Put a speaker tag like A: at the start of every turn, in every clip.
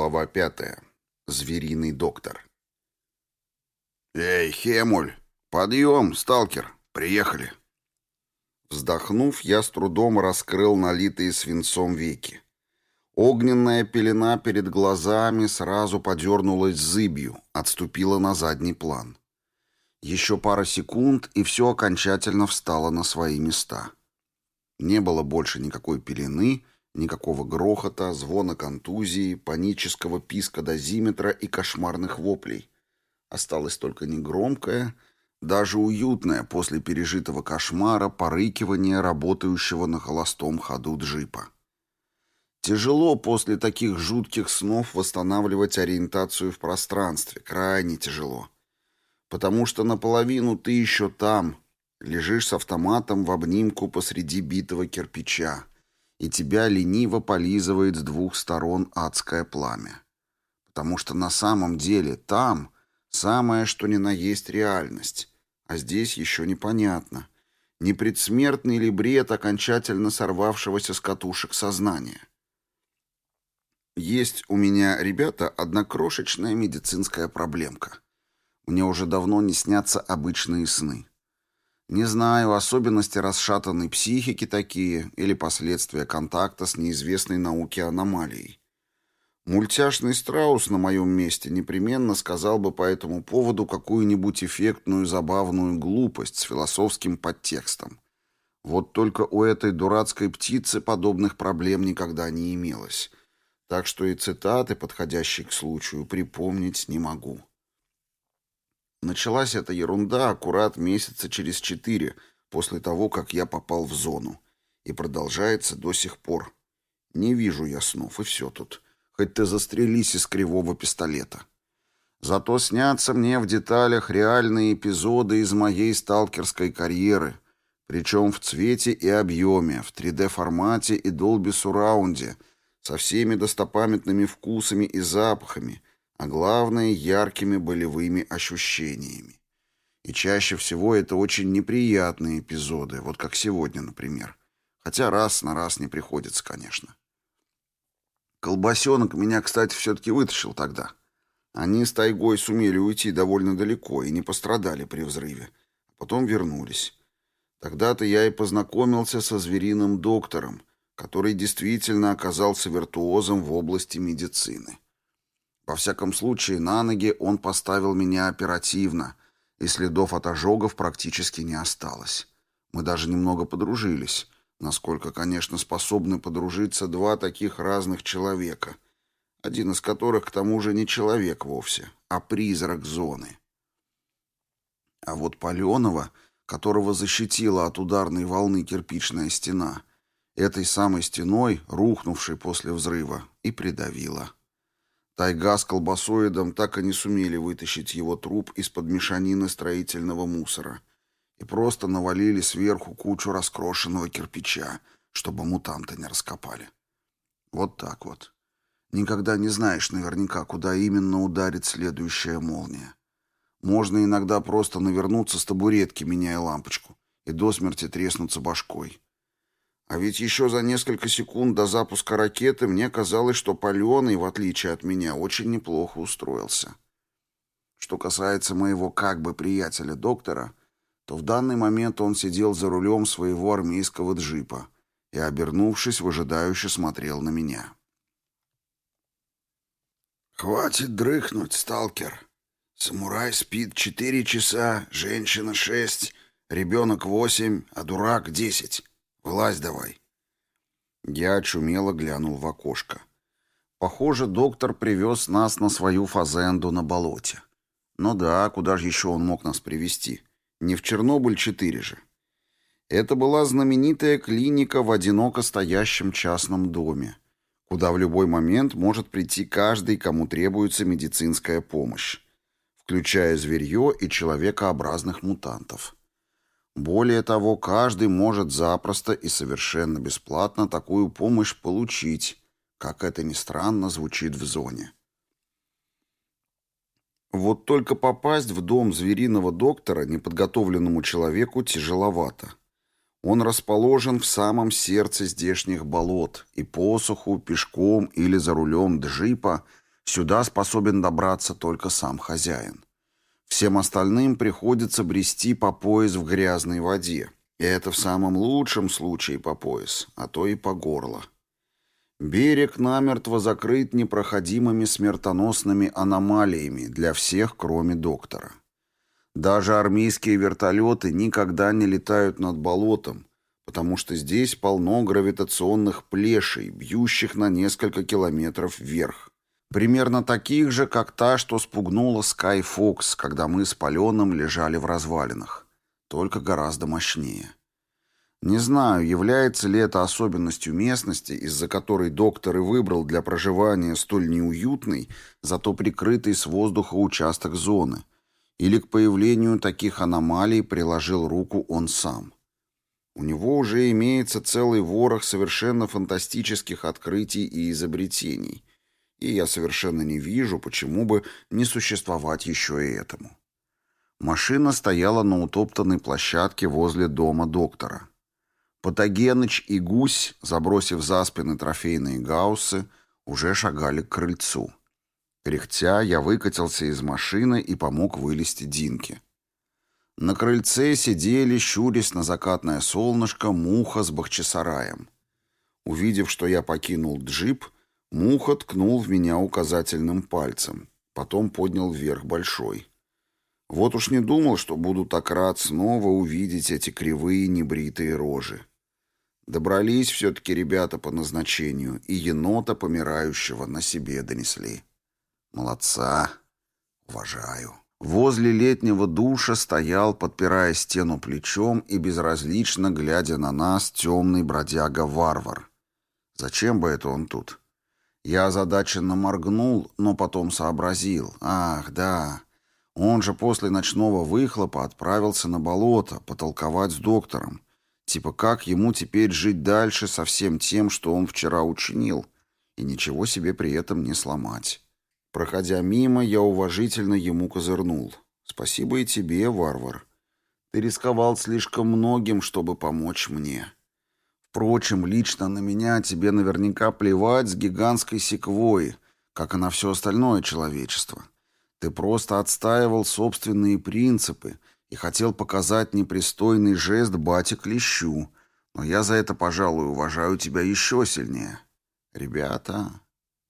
A: Глава пятая. Звериный доктор. «Эй, Хемуль! Подъем, сталкер! Приехали!» Вздохнув, я с трудом раскрыл налитые свинцом веки. Огненная пелена перед глазами сразу подернулась зыбью, отступила на задний план. Еще пара секунд, и все окончательно встало на свои места. Не было больше никакой пелены, Никакого грохота, звона контузии, панического писка дозиметра и кошмарных воплей. Осталось только негромкое, даже уютное после пережитого кошмара порыкивание работающего на холостом ходу джипа. Тяжело после таких жутких снов восстанавливать ориентацию в пространстве, крайне тяжело. Потому что наполовину ты еще там, лежишь с автоматом в обнимку посреди битого кирпича и тебя лениво полизывает с двух сторон адское пламя. Потому что на самом деле там самое что ни на есть реальность, а здесь еще непонятно, не предсмертный ли бред окончательно сорвавшегося с катушек сознания. Есть у меня, ребята, одна крошечная медицинская проблемка. Мне уже давно не снятся обычные сны. Не знаю, особенности расшатанной психики такие или последствия контакта с неизвестной науке аномалией. Мультяшный страус на моем месте непременно сказал бы по этому поводу какую-нибудь эффектную забавную глупость с философским подтекстом. Вот только у этой дурацкой птицы подобных проблем никогда не имелось. Так что и цитаты, подходящие к случаю, припомнить не могу. Началась эта ерунда аккурат месяца через четыре после того, как я попал в зону. И продолжается до сих пор. Не вижу я снов, и все тут. Хоть ты застрелись из кривого пистолета. Зато снятся мне в деталях реальные эпизоды из моей сталкерской карьеры, причем в цвете и объеме, в 3D-формате и Dolby Surround, со всеми достопамятными вкусами и запахами, а главное, яркими болевыми ощущениями. И чаще всего это очень неприятные эпизоды, вот как сегодня, например. Хотя раз на раз не приходится, конечно. Колбасенок меня, кстати, все-таки вытащил тогда. Они с тайгой сумели уйти довольно далеко и не пострадали при взрыве. Потом вернулись. Тогда-то я и познакомился со звериным доктором, который действительно оказался виртуозом в области медицины. Во всяком случае, на ноги он поставил меня оперативно, и следов от ожогов практически не осталось. Мы даже немного подружились, насколько, конечно, способны подружиться два таких разных человека, один из которых, к тому же, не человек вовсе, а призрак зоны. А вот Паленова, которого защитила от ударной волны кирпичная стена, этой самой стеной, рухнувшей после взрыва, и придавила. Тайга с колбасоидом так и не сумели вытащить его труп из-под мешанины строительного мусора и просто навалили сверху кучу раскрошенного кирпича, чтобы мутанты не раскопали. Вот так вот. Никогда не знаешь наверняка, куда именно ударит следующая молния. Можно иногда просто навернуться с табуретки, меняя лампочку, и до смерти треснуться башкой. А ведь еще за несколько секунд до запуска ракеты мне казалось, что Паленый, в отличие от меня, очень неплохо устроился. Что касается моего как бы приятеля-доктора, то в данный момент он сидел за рулем своего армейского джипа и, обернувшись, выжидающе смотрел на меня. «Хватит дрыхнуть, сталкер. Самурай спит четыре часа, женщина шесть, ребенок восемь, а дурак десять». Вылазь давай. Я очумело глянул в окошко. Похоже, доктор привез нас на свою фазенду на болоте. Ну да, куда же еще он мог нас привести? Не в Чернобыль-4 же. Это была знаменитая клиника в одиноко стоящем частном доме, куда в любой момент может прийти каждый, кому требуется медицинская помощь, включая зверье и человекообразных мутантов. Более того, каждый может запросто и совершенно бесплатно такую помощь получить, как это ни странно звучит в зоне. Вот только попасть в дом звериного доктора неподготовленному человеку тяжеловато. Он расположен в самом сердце здешних болот, и посуху, пешком или за рулем джипа Сюда способен добраться только сам хозяин. Всем остальным приходится брести по пояс в грязной воде. И это в самом лучшем случае по пояс, а то и по горло. Берег намертво закрыт непроходимыми смертоносными аномалиями для всех, кроме доктора. Даже армейские вертолеты никогда не летают над болотом, потому что здесь полно гравитационных плешей, бьющих на несколько километров вверх. Примерно таких же, как та, что спугнула Sky Fox, когда мы с Паленом лежали в развалинах. Только гораздо мощнее. Не знаю, является ли это особенностью местности, из-за которой доктор и выбрал для проживания столь неуютный, зато прикрытый с воздуха участок зоны, или к появлению таких аномалий приложил руку он сам. У него уже имеется целый ворох совершенно фантастических открытий и изобретений – и я совершенно не вижу, почему бы не существовать еще и этому. Машина стояла на утоптанной площадке возле дома доктора. Патогеныч и гусь, забросив за спины трофейные гауссы, уже шагали к крыльцу. Кряхтя, я выкатился из машины и помог вылезти Динке. На крыльце сидели, щурясь на закатное солнышко, муха с бахчисараем. Увидев, что я покинул джип, Муха ткнул в меня указательным пальцем, потом поднял вверх большой. Вот уж не думал, что буду так рад снова увидеть эти кривые небритые рожи. Добрались все-таки ребята по назначению, и енота помирающего на себе донесли. Молодца. Уважаю. Возле летнего душа стоял, подпирая стену плечом и безразлично глядя на нас, темный бродяга-варвар. Зачем бы это он тут? Я озадаченно моргнул, но потом сообразил. Ах, да. Он же после ночного выхлопа отправился на болото потолковать с доктором. Типа как ему теперь жить дальше со всем тем, что он вчера учинил, и ничего себе при этом не сломать. Проходя мимо, я уважительно ему козырнул. «Спасибо и тебе, варвар. Ты рисковал слишком многим, чтобы помочь мне». Впрочем, лично на меня тебе наверняка плевать с гигантской секвой, как и на все остальное человечество. Ты просто отстаивал собственные принципы и хотел показать непристойный жест бате Клещу, но я за это, пожалуй, уважаю тебя еще сильнее. Ребята,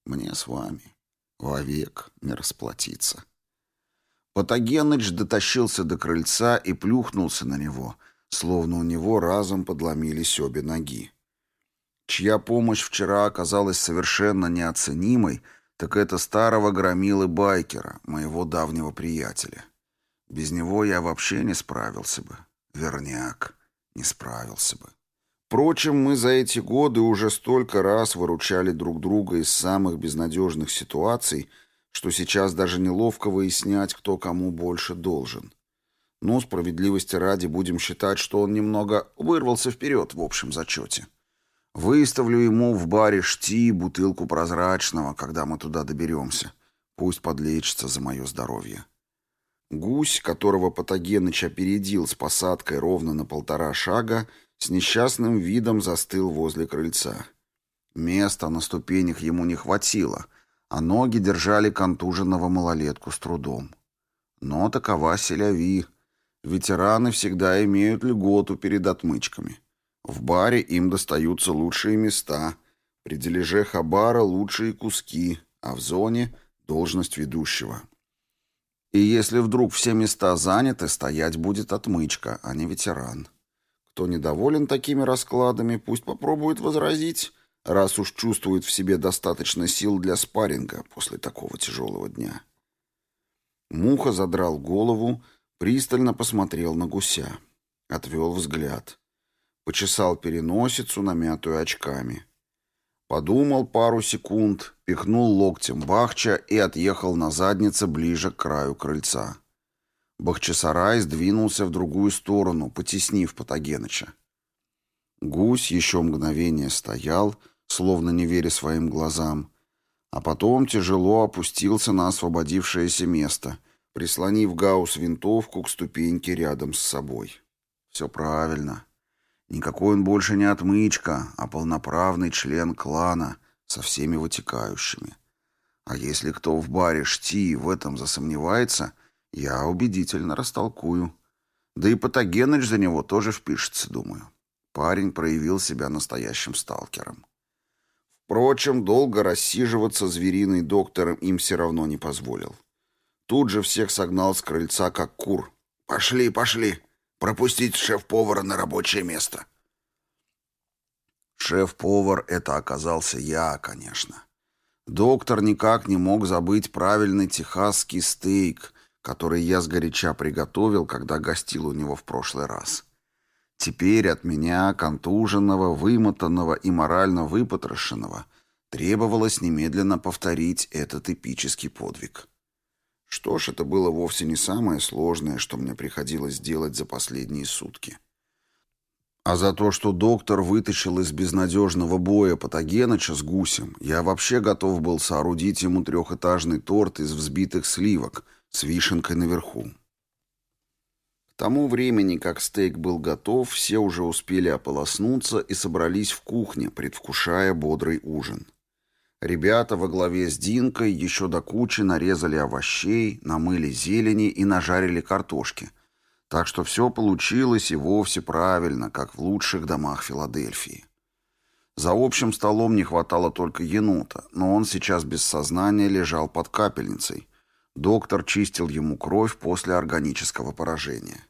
A: мне с вами вовек не расплатиться. Патогеныч дотащился до крыльца и плюхнулся на него — словно у него разом подломились обе ноги. Чья помощь вчера оказалась совершенно неоценимой, так это старого громилы Байкера, моего давнего приятеля. Без него я вообще не справился бы. Верняк, не справился бы. Впрочем, мы за эти годы уже столько раз выручали друг друга из самых безнадежных ситуаций, что сейчас даже неловко выяснять, кто кому больше должен. Ну, справедливости ради будем считать, что он немного вырвался вперед в общем зачете. Выставлю ему в баре шти бутылку прозрачного, когда мы туда доберемся. Пусть подлечится за мое здоровье. Гусь, которого Патогеныч опередил с посадкой ровно на полтора шага, с несчастным видом застыл возле крыльца. Места на ступенях ему не хватило, а ноги держали контуженного малолетку с трудом. Но такова селяви — Ветераны всегда имеют льготу перед отмычками. В баре им достаются лучшие места, при дележе хабара лучшие куски, а в зоне — должность ведущего. И если вдруг все места заняты, стоять будет отмычка, а не ветеран. Кто недоволен такими раскладами, пусть попробует возразить, раз уж чувствует в себе достаточно сил для спарринга после такого тяжелого дня. Муха задрал голову, Пристально посмотрел на гуся. Отвел взгляд. Почесал переносицу, намятую очками. Подумал пару секунд, пихнул локтем Бахча и отъехал на заднице ближе к краю крыльца. Бахчисарай сдвинулся в другую сторону, потеснив Патогеныча. Гусь еще мгновение стоял, словно не веря своим глазам, а потом тяжело опустился на освободившееся место — прислонив Гаус винтовку к ступеньке рядом с собой. Все правильно. Никакой он больше не отмычка, а полноправный член клана со всеми вытекающими. А если кто в баре Шти в этом засомневается, я убедительно растолкую. Да и Патогеныч за него тоже впишется, думаю. Парень проявил себя настоящим сталкером. Впрочем, долго рассиживаться звериный доктором им все равно не позволил. Тут же всех согнал с крыльца, как кур. «Пошли, пошли! Пропустить шеф-повара на рабочее место!» Шеф-повар — это оказался я, конечно. Доктор никак не мог забыть правильный техасский стейк, который я сгоряча приготовил, когда гостил у него в прошлый раз. Теперь от меня, контуженного, вымотанного и морально выпотрошенного, требовалось немедленно повторить этот эпический подвиг. Что ж, это было вовсе не самое сложное, что мне приходилось делать за последние сутки. А за то, что доктор вытащил из безнадежного боя Патогеныча с гусем, я вообще готов был соорудить ему трехэтажный торт из взбитых сливок с вишенкой наверху тому времени, как стейк был готов, все уже успели ополоснуться и собрались в кухне, предвкушая бодрый ужин. Ребята во главе с Динкой еще до кучи нарезали овощей, намыли зелени и нажарили картошки. Так что все получилось и вовсе правильно, как в лучших домах Филадельфии. За общим столом не хватало только енота, но он сейчас без сознания лежал под капельницей. Доктор чистил ему кровь после органического поражения.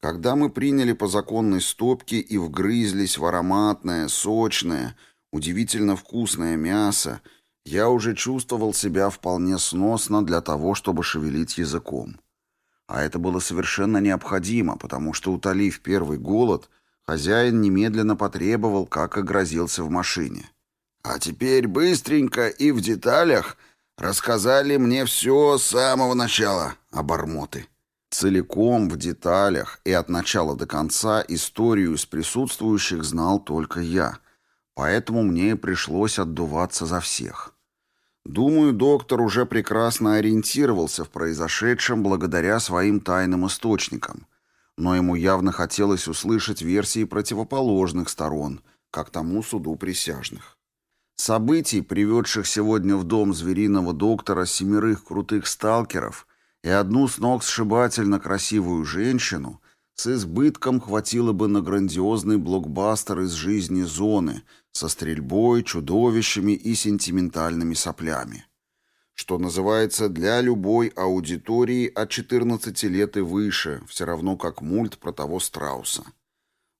A: Когда мы приняли по законной стопке и вгрызлись в ароматное, сочное, удивительно вкусное мясо, я уже чувствовал себя вполне сносно для того, чтобы шевелить языком. А это было совершенно необходимо, потому что, утолив первый голод, хозяин немедленно потребовал, как и грозился в машине. «А теперь быстренько и в деталях рассказали мне все с самого начала, обормоты». Целиком, в деталях и от начала до конца историю из присутствующих знал только я, поэтому мне пришлось отдуваться за всех. Думаю, доктор уже прекрасно ориентировался в произошедшем благодаря своим тайным источникам, но ему явно хотелось услышать версии противоположных сторон, как тому суду присяжных. Событий, приведших сегодня в дом звериного доктора семерых крутых сталкеров, и одну с ног сшибательно красивую женщину с избытком хватило бы на грандиозный блокбастер из жизни зоны со стрельбой, чудовищами и сентиментальными соплями. Что называется, для любой аудитории от 14 лет и выше, все равно как мульт про того страуса.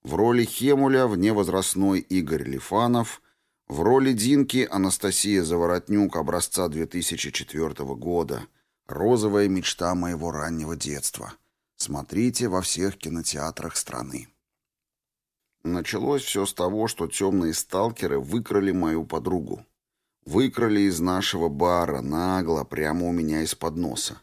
A: В роли Хемуля вневозрастной Игорь Лифанов, в роли Динки Анастасия Заворотнюк образца 2004 года – Розовая мечта моего раннего детства. Смотрите во всех кинотеатрах страны. Началось все с того, что темные сталкеры выкрали мою подругу. Выкрали из нашего бара, нагло, прямо у меня из-под носа.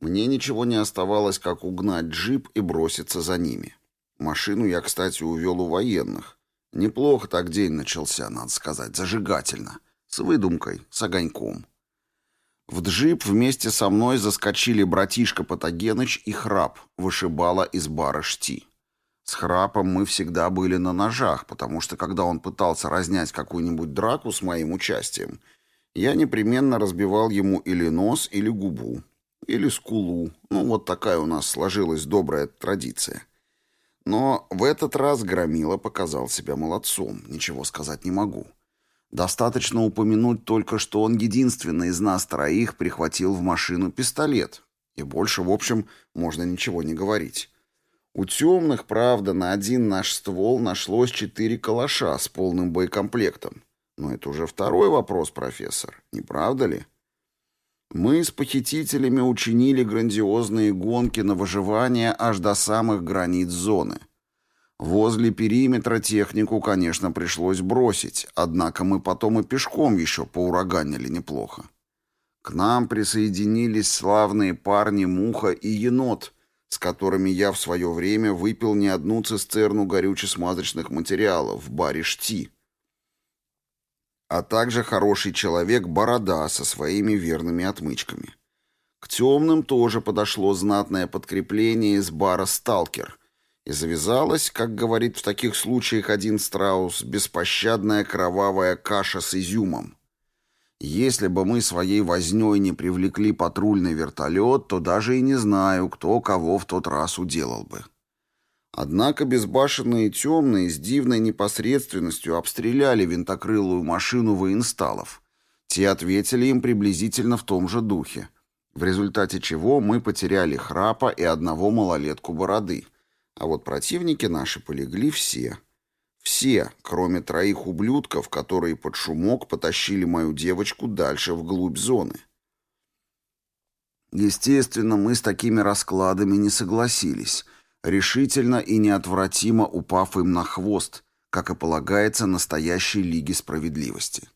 A: Мне ничего не оставалось, как угнать джип и броситься за ними. Машину я, кстати, увел у военных. Неплохо так день начался, надо сказать, зажигательно. С выдумкой, с огоньком. В джип вместе со мной заскочили братишка Патогеныч и Храп, вышибала из бара Шти. С Храпом мы всегда были на ножах, потому что когда он пытался разнять какую-нибудь драку с моим участием, я непременно разбивал ему или нос, или губу, или скулу. Ну, вот такая у нас сложилась добрая традиция. Но в этот раз Громила показал себя молодцом, ничего сказать не могу. Достаточно упомянуть только, что он единственный из нас троих прихватил в машину пистолет. И больше, в общем, можно ничего не говорить. У темных, правда, на один наш ствол нашлось четыре калаша с полным боекомплектом. Но это уже второй вопрос, профессор, не правда ли? Мы с похитителями учинили грандиозные гонки на выживание аж до самых границ зоны — Возле периметра технику, конечно, пришлось бросить, однако мы потом и пешком еще поураганили неплохо. К нам присоединились славные парни Муха и Енот, с которыми я в свое время выпил не одну цистерну горюче-смазочных материалов в баре «Шти», а также хороший человек Борода со своими верными отмычками. К темным тоже подошло знатное подкрепление из бара «Сталкер», и завязалась, как говорит в таких случаях один страус, беспощадная кровавая каша с изюмом. Если бы мы своей вознёй не привлекли патрульный вертолет, то даже и не знаю, кто кого в тот раз уделал бы. Однако безбашенные темные с дивной непосредственностью обстреляли винтокрылую машину воинсталов. Те ответили им приблизительно в том же духе, в результате чего мы потеряли храпа и одного малолетку бороды, а вот противники наши полегли все. Все, кроме троих ублюдков, которые под шумок потащили мою девочку дальше вглубь зоны. Естественно, мы с такими раскладами не согласились — решительно и неотвратимо упав им на хвост, как и полагается настоящей Лиге Справедливости.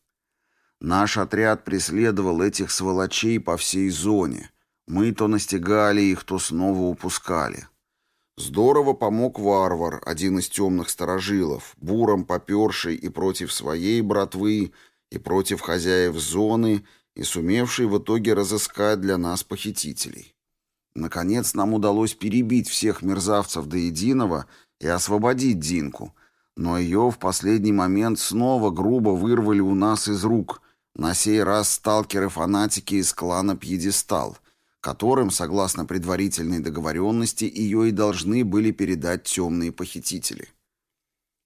A: Наш отряд преследовал этих сволочей по всей зоне. Мы то настигали их, то снова упускали. Здорово помог варвар, один из темных сторожилов, буром поперший и против своей братвы, и против хозяев зоны, и сумевший в итоге разыскать для нас похитителей. Наконец нам удалось перебить всех мерзавцев до единого и освободить Динку, но ее в последний момент снова грубо вырвали у нас из рук, на сей раз сталкеры-фанатики из клана «Пьедестал», которым, согласно предварительной договоренности, ее и должны были передать темные похитители.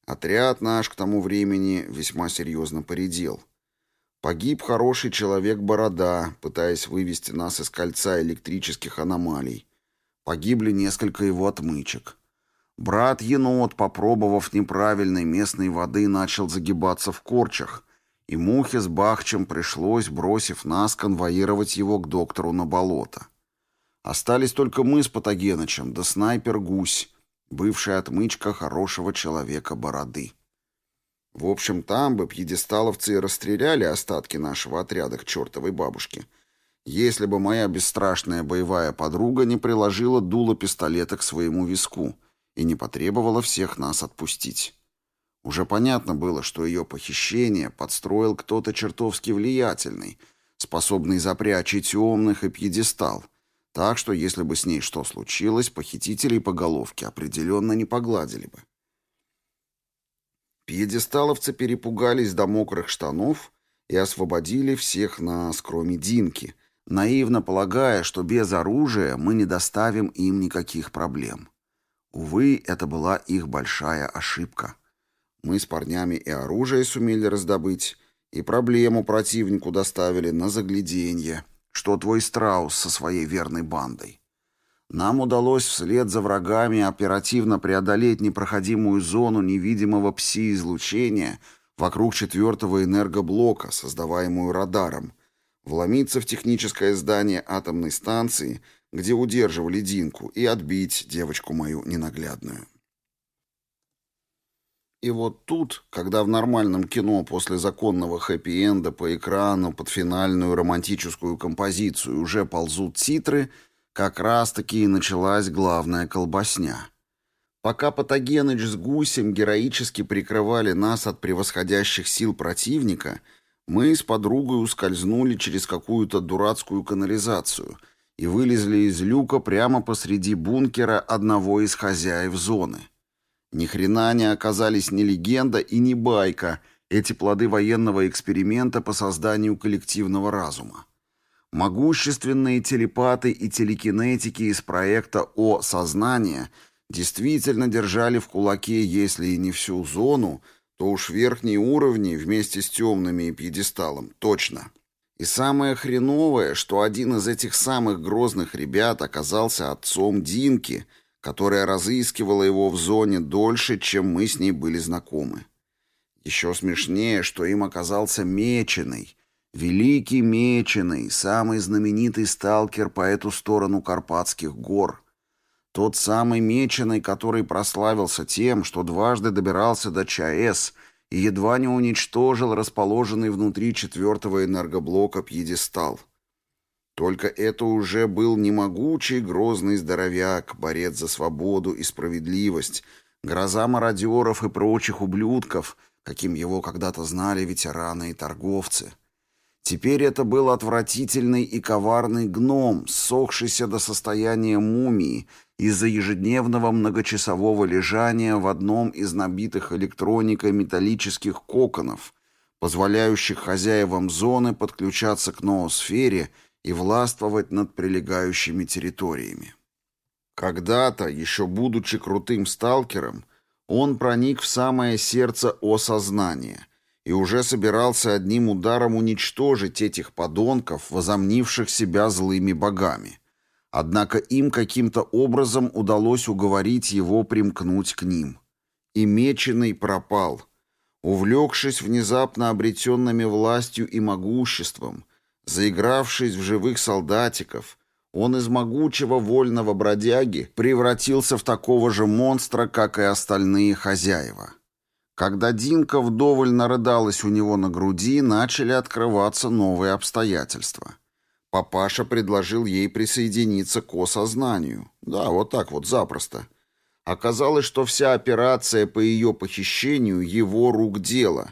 A: Отряд наш к тому времени весьма серьезно поредел. Погиб хороший человек Борода, пытаясь вывести нас из кольца электрических аномалий. Погибли несколько его отмычек. Брат Енот, попробовав неправильной местной воды, начал загибаться в корчах, и Мухе с Бахчем пришлось, бросив нас, конвоировать его к доктору на болото. Остались только мы с Патогенычем, да снайпер Гусь, бывшая отмычка хорошего человека Бороды. В общем, там бы пьедесталовцы и расстреляли остатки нашего отряда к чертовой бабушке, если бы моя бесстрашная боевая подруга не приложила дуло пистолета к своему виску и не потребовала всех нас отпустить. Уже понятно было, что ее похищение подстроил кто-то чертовски влиятельный, способный запрячь и темных, и пьедестал, так что если бы с ней что случилось, похитителей по головке определенно не погладили бы. Пьедесталовцы перепугались до мокрых штанов и освободили всех нас, кроме Динки, наивно полагая, что без оружия мы не доставим им никаких проблем. Увы, это была их большая ошибка. Мы с парнями и оружие сумели раздобыть, и проблему противнику доставили на загляденье, что твой страус со своей верной бандой. Нам удалось вслед за врагами оперативно преодолеть непроходимую зону невидимого пси-излучения вокруг четвертого энергоблока, создаваемую радаром, вломиться в техническое здание атомной станции, где удерживали Динку, и отбить девочку мою ненаглядную. И вот тут, когда в нормальном кино после законного хэппи-энда по экрану под финальную романтическую композицию уже ползут титры — как раз-таки и началась главная колбасня. Пока Патогеныч с Гусем героически прикрывали нас от превосходящих сил противника, мы с подругой ускользнули через какую-то дурацкую канализацию и вылезли из люка прямо посреди бункера одного из хозяев зоны. Ни хрена не оказались ни легенда и ни байка, эти плоды военного эксперимента по созданию коллективного разума. Могущественные телепаты и телекинетики из проекта «О сознание» действительно держали в кулаке, если и не всю зону, то уж верхние уровни вместе с темными и пьедесталом, точно. И самое хреновое, что один из этих самых грозных ребят оказался отцом Динки, которая разыскивала его в зоне дольше, чем мы с ней были знакомы. Еще смешнее, что им оказался Меченый, Великий Меченый, самый знаменитый сталкер по эту сторону Карпатских гор. Тот самый Меченый, который прославился тем, что дважды добирался до ЧАЭС и едва не уничтожил расположенный внутри четвертого энергоблока пьедестал. Только это уже был не могучий грозный здоровяк, борец за свободу и справедливость, гроза мародеров и прочих ублюдков, каким его когда-то знали ветераны и торговцы — Теперь это был отвратительный и коварный гном, сохшийся до состояния мумии из-за ежедневного многочасового лежания в одном из набитых электроникой металлических коконов, позволяющих хозяевам зоны подключаться к ноосфере и властвовать над прилегающими территориями. Когда-то, еще будучи крутым сталкером, он проник в самое сердце осознания и уже собирался одним ударом уничтожить этих подонков, возомнивших себя злыми богами. Однако им каким-то образом удалось уговорить его примкнуть к ним. И Меченый пропал. Увлекшись внезапно обретенными властью и могуществом, заигравшись в живых солдатиков – он из могучего вольного бродяги превратился в такого же монстра, как и остальные хозяева. Когда Динка вдоволь нарыдалась у него на груди, начали открываться новые обстоятельства. Папаша предложил ей присоединиться к осознанию. Да, вот так вот, запросто. Оказалось, что вся операция по ее похищению — его рук дело.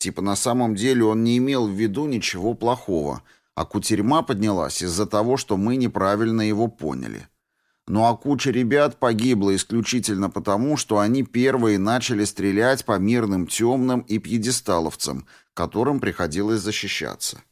A: Типа на самом деле он не имел в виду ничего плохого — а кутерьма поднялась из-за того, что мы неправильно его поняли. Ну а куча ребят погибла исключительно потому, что они первые начали стрелять по мирным темным и пьедесталовцам, которым приходилось защищаться.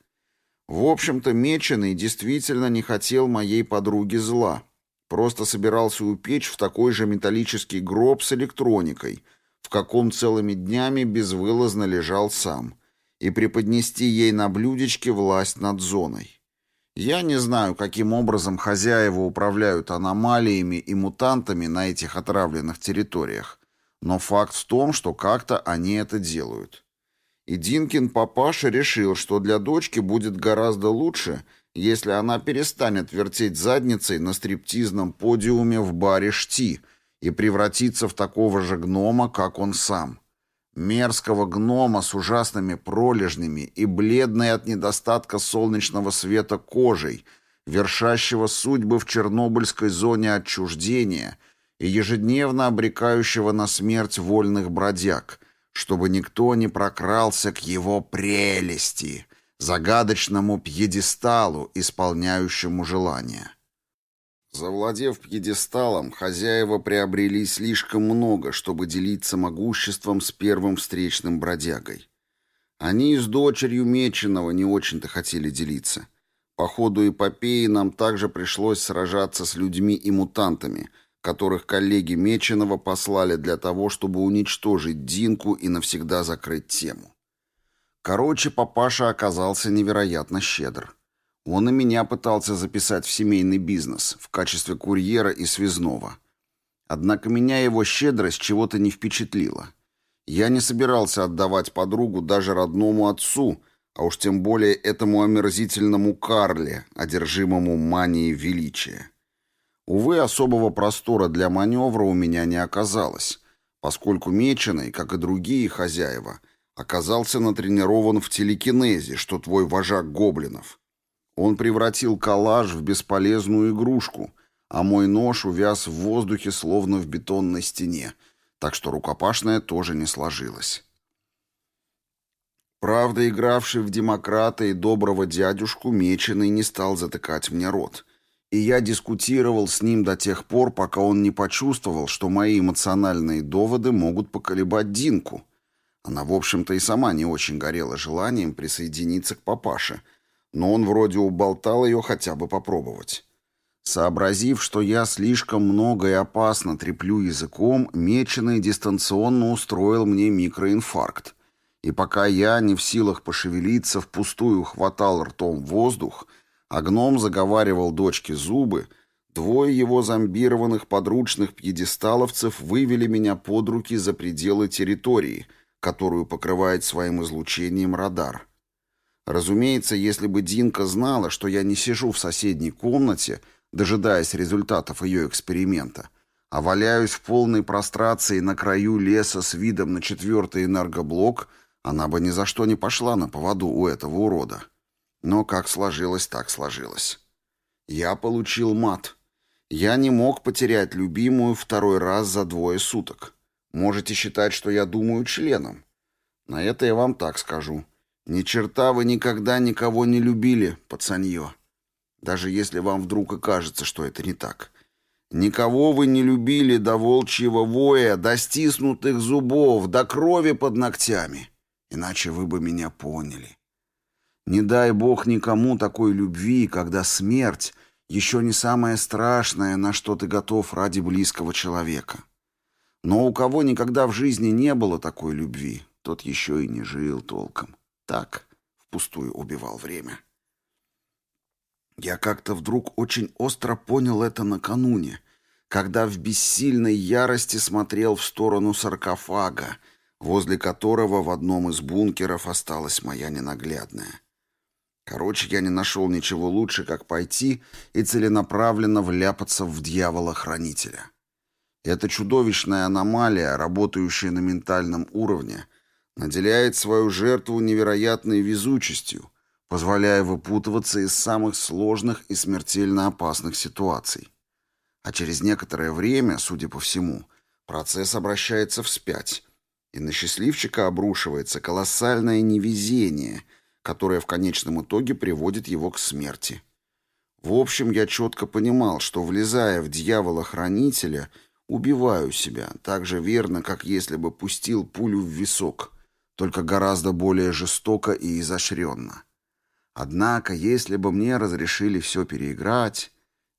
A: В общем-то, Меченый действительно не хотел моей подруге зла. Просто собирался упечь в такой же металлический гроб с электроникой, в каком целыми днями безвылазно лежал сам и преподнести ей на блюдечке власть над зоной. Я не знаю, каким образом хозяева управляют аномалиями и мутантами на этих отравленных территориях, но факт в том, что как-то они это делают. И Динкин папаша решил, что для дочки будет гораздо лучше, если она перестанет вертеть задницей на стриптизном подиуме в баре «Шти» и превратится в такого же гнома, как он сам мерзкого гнома с ужасными пролежнями и бледной от недостатка солнечного света кожей, вершащего судьбы в чернобыльской зоне отчуждения и ежедневно обрекающего на смерть вольных бродяг, чтобы никто не прокрался к его прелести, загадочному пьедесталу, исполняющему желания. Завладев пьедесталом, хозяева приобрели слишком много, чтобы делиться могуществом с первым встречным бродягой. Они с дочерью Меченого не очень-то хотели делиться. По ходу эпопеи нам также пришлось сражаться с людьми и мутантами, которых коллеги Меченого послали для того, чтобы уничтожить Динку и навсегда закрыть тему. Короче, папаша оказался невероятно щедр. Он и меня пытался записать в семейный бизнес в качестве курьера и связного. Однако меня его щедрость чего-то не впечатлила. Я не собирался отдавать подругу даже родному отцу, а уж тем более этому омерзительному Карле, одержимому манией величия. Увы, особого простора для маневра у меня не оказалось, поскольку Меченый, как и другие хозяева, оказался натренирован в телекинезе, что твой вожак гоблинов. Он превратил коллаж в бесполезную игрушку, а мой нож увяз в воздухе, словно в бетонной стене, так что рукопашная тоже не сложилась. Правда, игравший в демократа и доброго дядюшку Меченый не стал затыкать мне рот. И я дискутировал с ним до тех пор, пока он не почувствовал, что мои эмоциональные доводы могут поколебать Динку. Она, в общем-то, и сама не очень горела желанием присоединиться к папаше — но он вроде уболтал ее хотя бы попробовать. Сообразив, что я слишком много и опасно треплю языком, Меченый дистанционно устроил мне микроинфаркт. И пока я, не в силах пошевелиться, впустую хватал ртом воздух, а гном заговаривал дочке зубы, двое его зомбированных подручных пьедесталовцев вывели меня под руки за пределы территории, которую покрывает своим излучением радар. Разумеется, если бы Динка знала, что я не сижу в соседней комнате, дожидаясь результатов ее эксперимента, а валяюсь в полной прострации на краю леса с видом на четвертый энергоблок, она бы ни за что не пошла на поводу у этого урода. Но как сложилось, так сложилось. Я получил мат. Я не мог потерять любимую второй раз за двое суток. Можете считать, что я думаю членом. На это я вам так скажу. Ни черта вы никогда никого не любили, пацанье. Даже если вам вдруг и кажется, что это не так. Никого вы не любили до волчьего воя, до стиснутых зубов, до крови под ногтями. иначе вы бы меня поняли. Не дай бог никому такой любви, когда смерть еще не самое страшное, на что ты готов ради близкого человека. Но у кого никогда в жизни не было такой любви, тот еще и не жил толком. Так, впустую убивал время. Я как-то вдруг очень остро понял это накануне, когда в бессильной ярости смотрел в сторону саркофага, возле которого в одном из бункеров осталась моя ненаглядная. Короче, я не нашел ничего лучше, как пойти и целенаправленно вляпаться в дьявола-хранителя. Эта чудовищная аномалия, работающая на ментальном уровне, наделяет свою жертву невероятной везучестью, позволяя выпутываться из самых сложных и смертельно опасных ситуаций. А через некоторое время, судя по всему, процесс обращается вспять, и на счастливчика обрушивается колоссальное невезение, которое в конечном итоге приводит его к смерти. В общем, я четко понимал, что, влезая в дьявола-хранителя, убиваю себя так же верно, как если бы пустил пулю в висок, только гораздо более жестоко и изощренно. Однако, если бы мне разрешили все переиграть,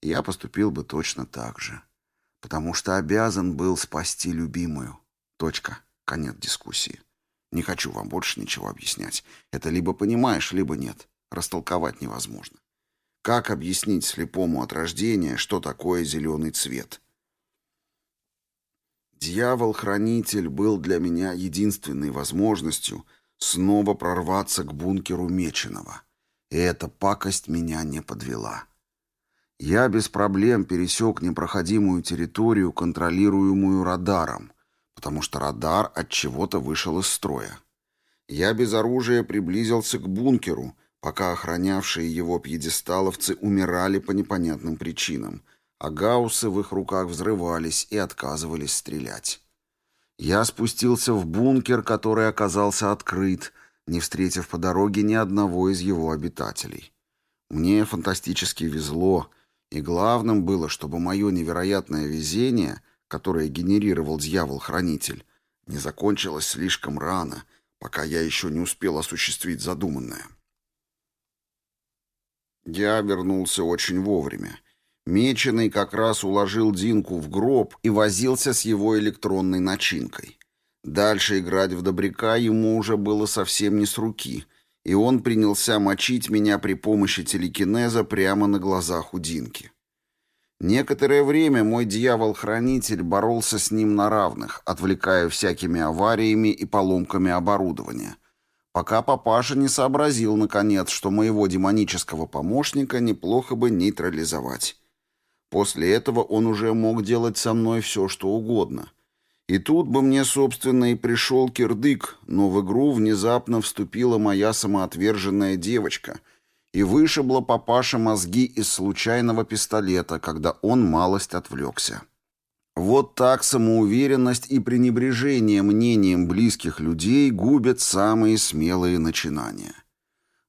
A: я поступил бы точно так же. Потому что обязан был спасти любимую. Точка. Конец дискуссии. Не хочу вам больше ничего объяснять. Это либо понимаешь, либо нет. Растолковать невозможно. Как объяснить слепому от рождения, что такое зеленый цвет? Дьявол-хранитель был для меня единственной возможностью снова прорваться к бункеру Меченого. И эта пакость меня не подвела. Я без проблем пересек непроходимую территорию, контролируемую радаром, потому что радар от чего-то вышел из строя. Я без оружия приблизился к бункеру, пока охранявшие его пьедесталовцы умирали по непонятным причинам, а гауссы в их руках взрывались и отказывались стрелять. Я спустился в бункер, который оказался открыт, не встретив по дороге ни одного из его обитателей. Мне фантастически везло, и главным было, чтобы мое невероятное везение, которое генерировал дьявол-хранитель, не закончилось слишком рано, пока я еще не успел осуществить задуманное. Я вернулся очень вовремя. Меченый как раз уложил Динку в гроб и возился с его электронной начинкой. Дальше играть в добряка ему уже было совсем не с руки — и он принялся мочить меня при помощи телекинеза прямо на глазах у Динки. Некоторое время мой дьявол-хранитель боролся с ним на равных, отвлекая всякими авариями и поломками оборудования, пока папаша не сообразил, наконец, что моего демонического помощника неплохо бы нейтрализовать. После этого он уже мог делать со мной все, что угодно — и тут бы мне, собственно, и пришел кирдык, но в игру внезапно вступила моя самоотверженная девочка и вышибла папаша мозги из случайного пистолета, когда он малость отвлекся. Вот так самоуверенность и пренебрежение мнением близких людей губят самые смелые начинания.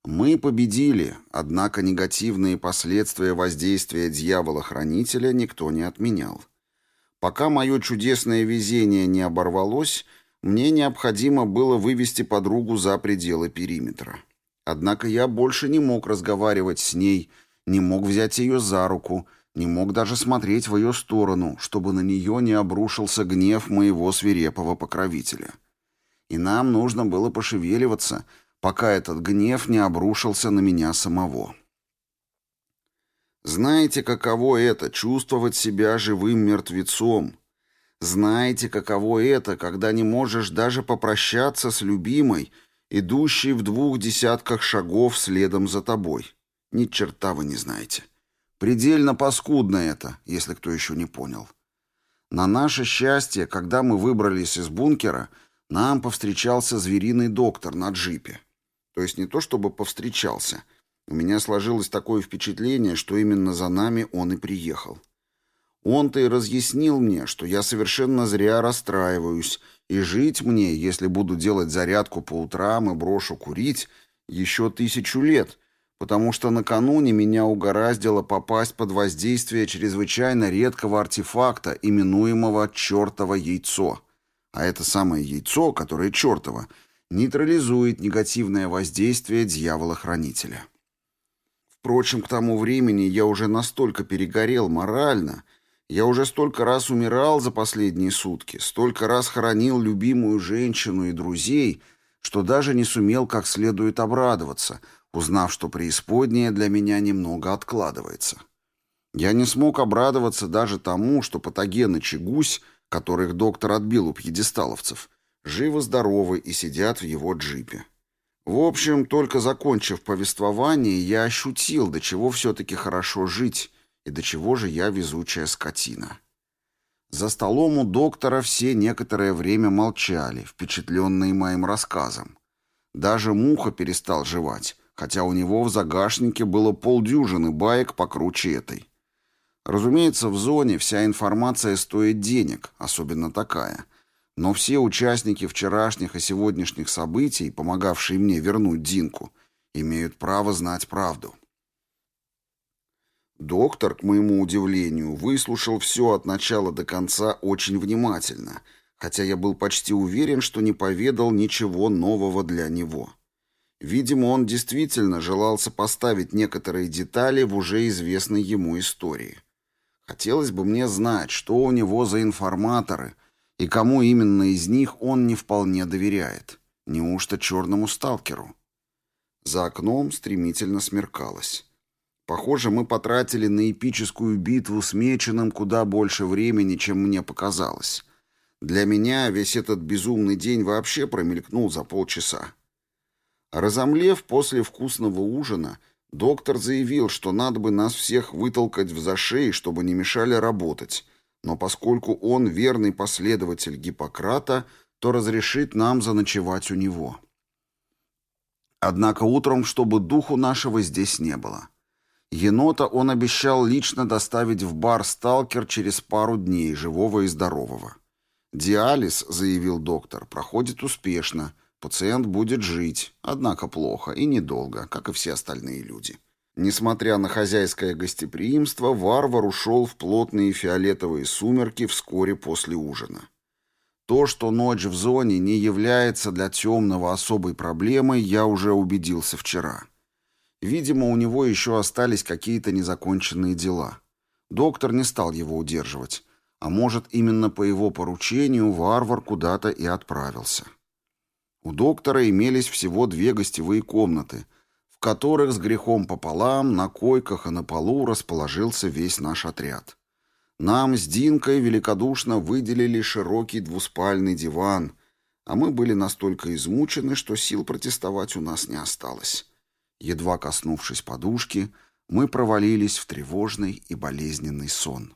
A: Мы победили, однако негативные последствия воздействия дьявола-хранителя никто не отменял. Пока мое чудесное везение не оборвалось, мне необходимо было вывести подругу за пределы периметра. Однако я больше не мог разговаривать с ней, не мог взять ее за руку, не мог даже смотреть в ее сторону, чтобы на нее не обрушился гнев моего свирепого покровителя. И нам нужно было пошевеливаться, пока этот гнев не обрушился на меня самого. Знаете, каково это — чувствовать себя живым мертвецом? Знаете, каково это, когда не можешь даже попрощаться с любимой, идущей в двух десятках шагов следом за тобой? Ни черта вы не знаете. Предельно паскудно это, если кто еще не понял. На наше счастье, когда мы выбрались из бункера, нам повстречался звериный доктор на джипе. То есть не то чтобы повстречался — у меня сложилось такое впечатление, что именно за нами он и приехал. Он-то и разъяснил мне, что я совершенно зря расстраиваюсь, и жить мне, если буду делать зарядку по утрам и брошу курить, еще тысячу лет, потому что накануне меня угораздило попасть под воздействие чрезвычайно редкого артефакта, именуемого «чертово яйцо». А это самое яйцо, которое чертово, нейтрализует негативное воздействие дьявола-хранителя. Впрочем, к тому времени я уже настолько перегорел морально, я уже столько раз умирал за последние сутки, столько раз хоронил любимую женщину и друзей, что даже не сумел как следует обрадоваться, узнав, что преисподняя для меня немного откладывается. Я не смог обрадоваться даже тому, что патогены гусь, которых доктор отбил у пьедесталовцев, живы-здоровы и сидят в его джипе. В общем, только закончив повествование, я ощутил, до чего все-таки хорошо жить и до чего же я везучая скотина. За столом у доктора все некоторое время молчали, впечатленные моим рассказом. Даже Муха перестал жевать, хотя у него в загашнике было полдюжины баек покруче этой. Разумеется, в зоне вся информация стоит денег, особенно такая. Но все участники вчерашних и сегодняшних событий, помогавшие мне вернуть Динку, имеют право знать правду. Доктор, к моему удивлению, выслушал все от начала до конца очень внимательно, хотя я был почти уверен, что не поведал ничего нового для него. Видимо, он действительно желал сопоставить некоторые детали в уже известной ему истории. Хотелось бы мне знать, что у него за информаторы – и кому именно из них он не вполне доверяет? Неужто черному сталкеру? За окном стремительно смеркалось. Похоже, мы потратили на эпическую битву с Меченым куда больше времени, чем мне показалось. Для меня весь этот безумный день вообще промелькнул за полчаса. Разомлев после вкусного ужина, доктор заявил, что надо бы нас всех вытолкать в зашей, чтобы не мешали работать, но поскольку он верный последователь Гиппократа, то разрешит нам заночевать у него. Однако утром, чтобы духу нашего здесь не было. Енота он обещал лично доставить в бар «Сталкер» через пару дней, живого и здорового. «Диализ», — заявил доктор, — «проходит успешно. Пациент будет жить, однако плохо и недолго, как и все остальные люди». Несмотря на хозяйское гостеприимство, варвар ушел в плотные фиолетовые сумерки вскоре после ужина. То, что ночь в зоне не является для темного особой проблемой, я уже убедился вчера. Видимо, у него еще остались какие-то незаконченные дела. Доктор не стал его удерживать, а может, именно по его поручению варвар куда-то и отправился. У доктора имелись всего две гостевые комнаты — которых с грехом пополам на койках и на полу расположился весь наш отряд. Нам с Динкой великодушно выделили широкий двуспальный диван, а мы были настолько измучены, что сил протестовать у нас не осталось. Едва коснувшись подушки, мы провалились в тревожный и болезненный сон.